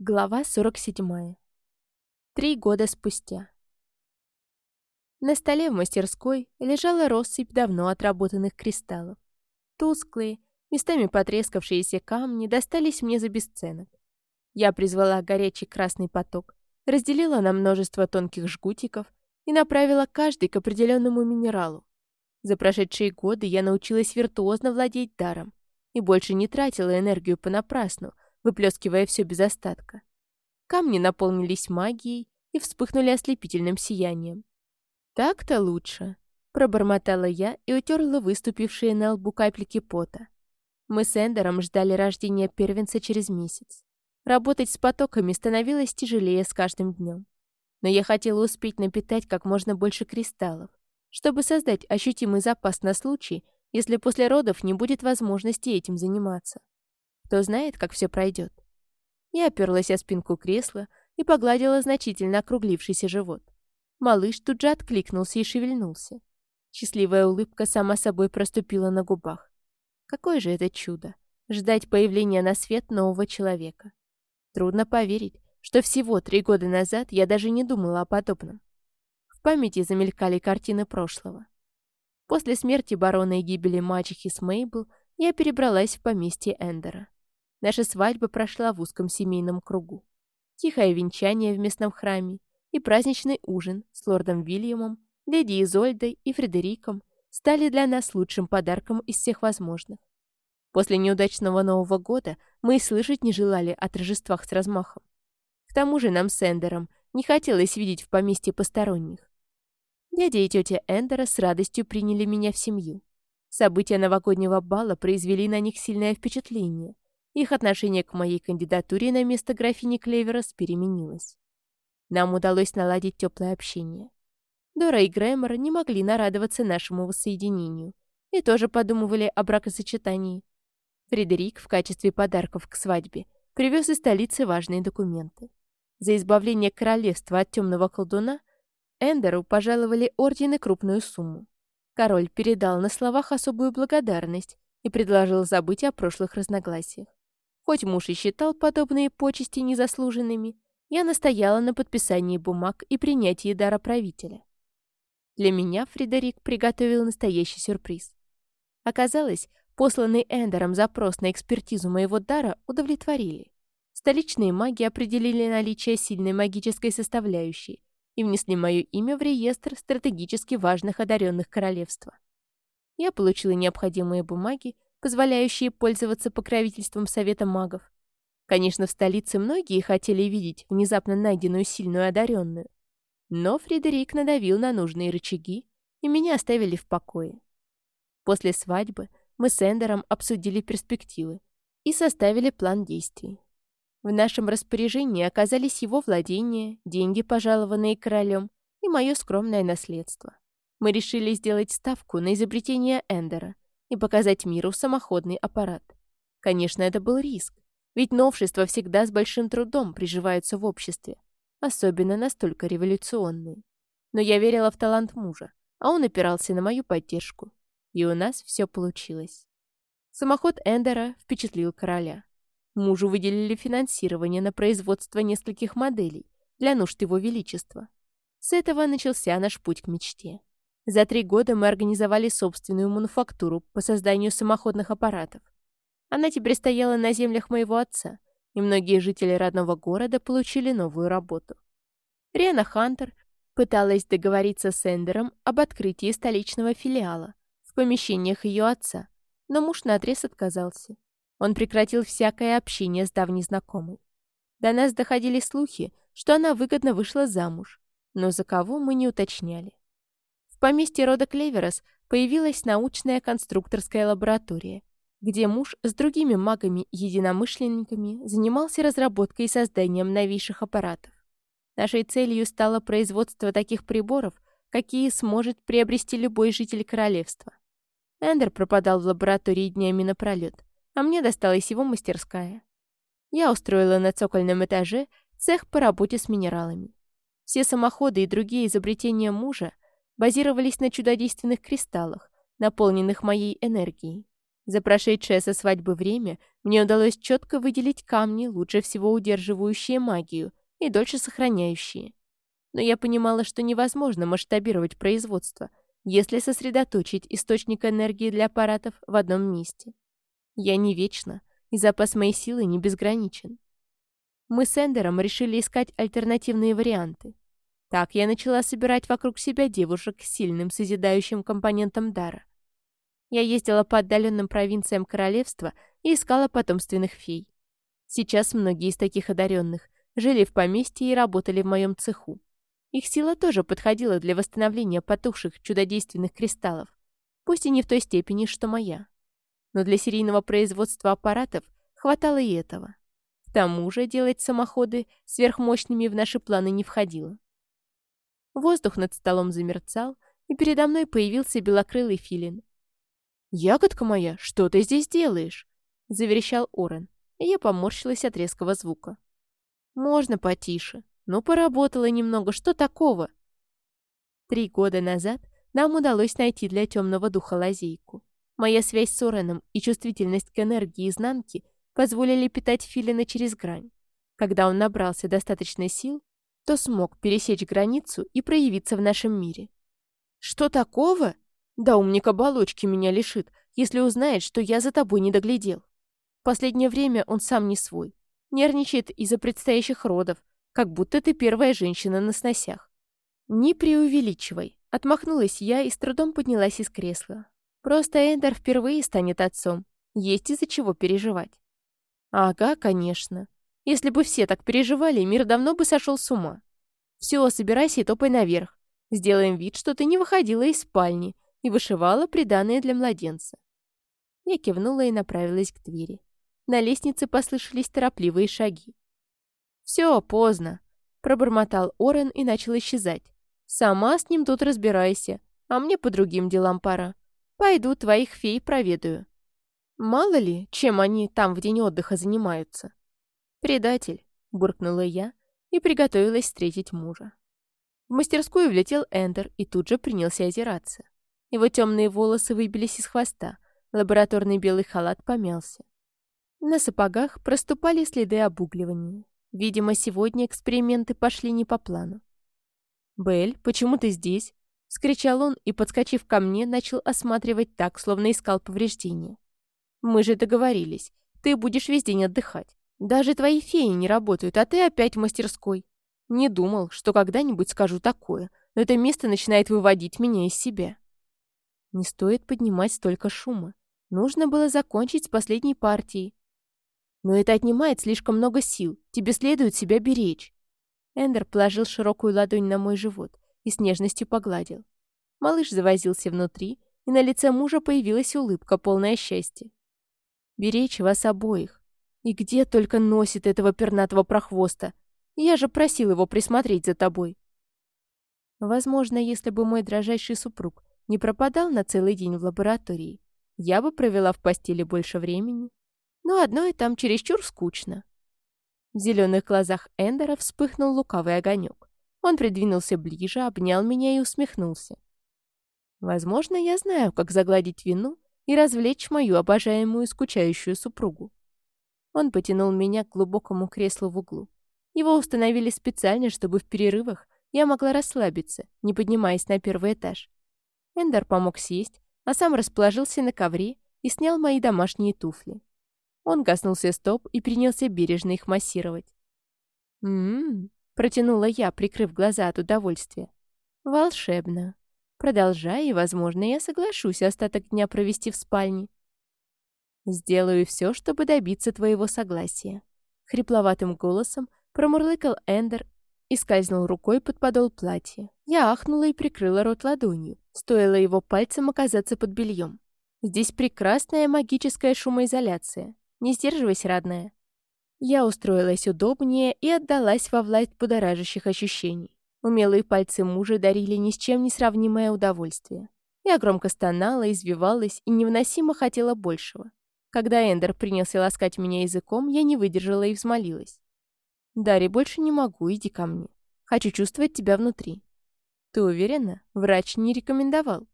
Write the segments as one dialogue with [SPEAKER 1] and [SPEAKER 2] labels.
[SPEAKER 1] Глава 47. Три года спустя. На столе в мастерской лежала россыпь давно отработанных кристаллов. Тусклые, местами потрескавшиеся камни достались мне за бесценок. Я призвала горячий красный поток, разделила на множество тонких жгутиков и направила каждый к определенному минералу. За прошедшие годы я научилась виртуозно владеть даром и больше не тратила энергию понапрасну, выплескивая все без остатка. Камни наполнились магией и вспыхнули ослепительным сиянием. «Так-то лучше», — пробормотала я и утерла выступившие на лбу капельки пота. Мы с Эндером ждали рождения первенца через месяц. Работать с потоками становилось тяжелее с каждым днем. Но я хотела успеть напитать как можно больше кристаллов, чтобы создать ощутимый запас на случай, если после родов не будет возможности этим заниматься. Кто знает, как все пройдет. Я оперлась о спинку кресла и погладила значительно округлившийся живот. Малыш тут же откликнулся и шевельнулся. Счастливая улыбка сама собой проступила на губах. Какое же это чудо — ждать появления на свет нового человека. Трудно поверить, что всего три года назад я даже не думала о подобном. В памяти замелькали картины прошлого. После смерти барона и гибели мачехи с Мейбл я перебралась в поместье Эндера. Наша свадьба прошла в узком семейном кругу. Тихое венчание в местном храме и праздничный ужин с лордом Вильямом, леди Изольдой и Фредериком стали для нас лучшим подарком из всех возможных. После неудачного Нового года мы и слышать не желали о торжествах с размахом. К тому же нам с Эндером не хотелось видеть в поместье посторонних. Дядя и тетя Эндера с радостью приняли меня в семью. События новогоднего бала произвели на них сильное впечатление, их отношение к моей кандидатуре на место графини Клеверос переменилось. Нам удалось наладить теплое общение. Дора и Грэмор не могли нарадоваться нашему воссоединению и тоже подумывали о бракосочетании. Фредерик в качестве подарков к свадьбе привез из столицы важные документы. За избавление королевства от темного колдуна Эндеру пожаловали ордены крупную сумму. Король передал на словах особую благодарность и предложил забыть о прошлых разногласиях. Хоть муж и считал подобные почести незаслуженными, я настояла на подписании бумаг и принятии дара правителя. Для меня Фредерик приготовил настоящий сюрприз. Оказалось, посланный Эндером запрос на экспертизу моего дара удовлетворили. Столичные маги определили наличие сильной магической составляющей и внесли мое имя в реестр стратегически важных одаренных королевства. Я получила необходимые бумаги позволяющие пользоваться покровительством Совета магов. Конечно, в столице многие хотели видеть внезапно найденную сильную одаренную. Но Фредерик надавил на нужные рычаги, и меня оставили в покое. После свадьбы мы с Эндером обсудили перспективы и составили план действий. В нашем распоряжении оказались его владения, деньги, пожалованные королем, и мое скромное наследство. Мы решили сделать ставку на изобретение Эндера — и показать миру самоходный аппарат. Конечно, это был риск, ведь новшества всегда с большим трудом приживаются в обществе, особенно настолько революционные. Но я верила в талант мужа, а он опирался на мою поддержку. И у нас все получилось. Самоход Эндера впечатлил короля. Мужу выделили финансирование на производство нескольких моделей для нужд его величества. С этого начался наш путь к мечте. За три года мы организовали собственную мануфактуру по созданию самоходных аппаратов. Она теперь стояла на землях моего отца, и многие жители родного города получили новую работу. Риана Хантер пыталась договориться с Эндером об открытии столичного филиала в помещениях ее отца, но муж наотрез отказался. Он прекратил всякое общение с давней знакомой. До нас доходили слухи, что она выгодно вышла замуж, но за кого мы не уточняли поместье рода Клеверос появилась научная конструкторская лаборатория, где муж с другими магами-единомышленниками занимался разработкой и созданием новейших аппаратов. Нашей целью стало производство таких приборов, какие сможет приобрести любой житель королевства. Эндер пропадал в лаборатории днями напролет, а мне досталась его мастерская. Я устроила на цокольном этаже цех по работе с минералами. Все самоходы и другие изобретения мужа базировались на чудодейственных кристаллах, наполненных моей энергией. За прошедшее со свадьбы время мне удалось четко выделить камни, лучше всего удерживающие магию и дольше сохраняющие. Но я понимала, что невозможно масштабировать производство, если сосредоточить источник энергии для аппаратов в одном месте. Я не вечна, и запас моей силы не безграничен. Мы с Эндером решили искать альтернативные варианты. Так я начала собирать вокруг себя девушек с сильным созидающим компонентом дара. Я ездила по отдаленным провинциям королевства и искала потомственных фей. Сейчас многие из таких одаренных жили в поместье и работали в моем цеху. Их сила тоже подходила для восстановления потухших чудодейственных кристаллов, пусть и не в той степени, что моя. Но для серийного производства аппаратов хватало и этого. К тому же делать самоходы сверхмощными в наши планы не входило. Воздух над столом замерцал, и передо мной появился белокрылый филин. «Ягодка моя, что ты здесь делаешь?» — заверещал Орен, и я поморщилась от резкого звука. «Можно потише. Ну, поработала немного, что такого?» Три года назад нам удалось найти для темного духа лазейку. Моя связь с Ореном и чувствительность к энергии изнанки позволили питать Филина через грань. Когда он набрался достаточной сил, то смог пересечь границу и проявиться в нашем мире. «Что такого? Да умник оболочки меня лишит, если узнает, что я за тобой не доглядел. В последнее время он сам не свой. Нервничает из-за предстоящих родов, как будто ты первая женщина на сносях. Не преувеличивай. Отмахнулась я и с трудом поднялась из кресла. Просто Эндер впервые станет отцом. Есть из-за чего переживать. Ага, конечно. Если бы все так переживали, мир давно бы сошел с ума. Все, собирайся и топай наверх. Сделаем вид, что ты не выходила из спальни и вышивала приданное для младенца. Я кивнула и направилась к двери. На лестнице послышались торопливые шаги. «Все, поздно», — пробормотал Орен и начал исчезать. «Сама с ним тут разбирайся, а мне по другим делам пора. Пойду твоих фей проведаю. Мало ли, чем они там в день отдыха занимаются. Предатель, буркнула я и приготовилась встретить мужа. В мастерскую влетел Эндер и тут же принялся озираться. Его темные волосы выбились из хвоста, лабораторный белый халат помялся. На сапогах проступали следы обугливания. Видимо, сегодня эксперименты пошли не по плану. «Белль, почему ты здесь?» — скричал он и, подскочив ко мне, начал осматривать так, словно искал повреждения. «Мы же договорились. Ты будешь весь день отдыхать. Даже твои феи не работают, а ты опять в мастерской. Не думал, что когда-нибудь скажу такое, но это место начинает выводить меня из себя». Не стоит поднимать столько шума. Нужно было закончить с последней партией. Но это отнимает слишком много сил. Тебе следует себя беречь. Эндер положил широкую ладонь на мой живот и с нежностью погладил. Малыш завозился внутри, и на лице мужа появилась улыбка, полная счастья. «Беречь вас обоих. И где только носит этого пернатого прохвоста? Я же просил его присмотреть за тобой». Возможно, если бы мой дрожайший супруг не пропадал на целый день в лаборатории, я бы провела в постели больше времени. Но одно и там чересчур скучно. В зеленых глазах Эндера вспыхнул лукавый огонек. Он придвинулся ближе, обнял меня и усмехнулся. Возможно, я знаю, как загладить вину и развлечь мою обожаемую скучающую супругу. Он потянул меня к глубокому креслу в углу. Его установили специально, чтобы в перерывах я могла расслабиться, не поднимаясь на первый этаж. Эндер помог сесть, а сам расположился на ковре и снял мои домашние туфли. Он коснулся стоп и принялся бережно их массировать. «М-м-м», Протянула я, прикрыв глаза от удовольствия. Волшебно. Продолжай, и, возможно, я соглашусь остаток дня провести в спальне. Сделаю все, чтобы добиться твоего согласия. Хрипловатым голосом промурлыкал Эндер и скользнул рукой под подол платья. Я ахнула и прикрыла рот ладонью. Стоило его пальцем оказаться под бельем. Здесь прекрасная магическая шумоизоляция. Не сдерживайся, родная. Я устроилась удобнее и отдалась во власть будоражащих ощущений. Умелые пальцы мужа дарили ни с чем не сравнимое удовольствие. Я громко стонала, извивалась и невыносимо хотела большего. Когда Эндер принялся ласкать меня языком, я не выдержала и взмолилась. «Дарри, больше не могу, иди ко мне. Хочу чувствовать тебя внутри». «Ты уверена? Врач не рекомендовал».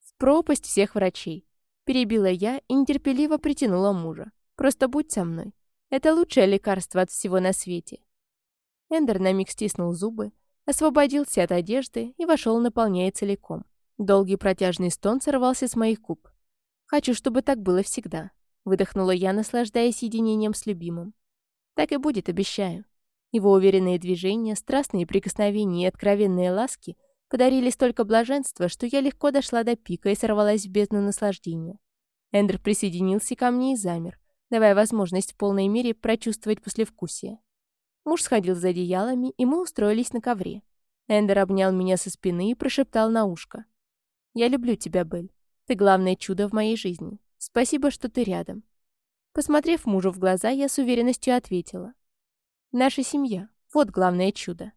[SPEAKER 1] «В пропасть всех врачей. Перебила я и нетерпеливо притянула мужа. Просто будь со мной. Это лучшее лекарство от всего на свете. Эндер на миг стиснул зубы, освободился от одежды и вошел, наполняя целиком. Долгий протяжный стон сорвался с моих губ. «Хочу, чтобы так было всегда», — выдохнула я, наслаждаясь единением с любимым. «Так и будет, обещаю». Его уверенные движения, страстные прикосновения и откровенные ласки подарили столько блаженства, что я легко дошла до пика и сорвалась в бездну наслаждения. Эндер присоединился ко мне и замер, давая возможность в полной мере прочувствовать послевкусие. Муж сходил за одеялами, и мы устроились на ковре. Эндер обнял меня со спины и прошептал на ушко. «Я люблю тебя, Белль. Ты главное чудо в моей жизни. Спасибо, что ты рядом». Посмотрев мужу в глаза, я с уверенностью ответила. «Наша семья. Вот главное чудо».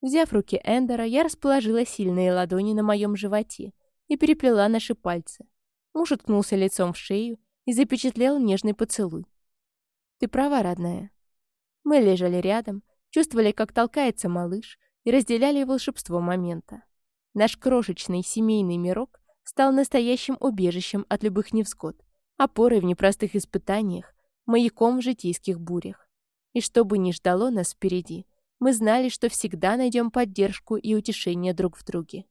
[SPEAKER 1] Взяв руки Эндера, я расположила сильные ладони на моем животе и переплела наши пальцы. Муж уткнулся лицом в шею и запечатлел нежный поцелуй. «Ты права, родная». Мы лежали рядом, чувствовали, как толкается малыш, и разделяли волшебство момента. Наш крошечный семейный мирок стал настоящим убежищем от любых невзгод, опорой в непростых испытаниях, маяком в житейских бурях. И что бы ни ждало нас впереди, мы знали, что всегда найдем поддержку и утешение друг в друге.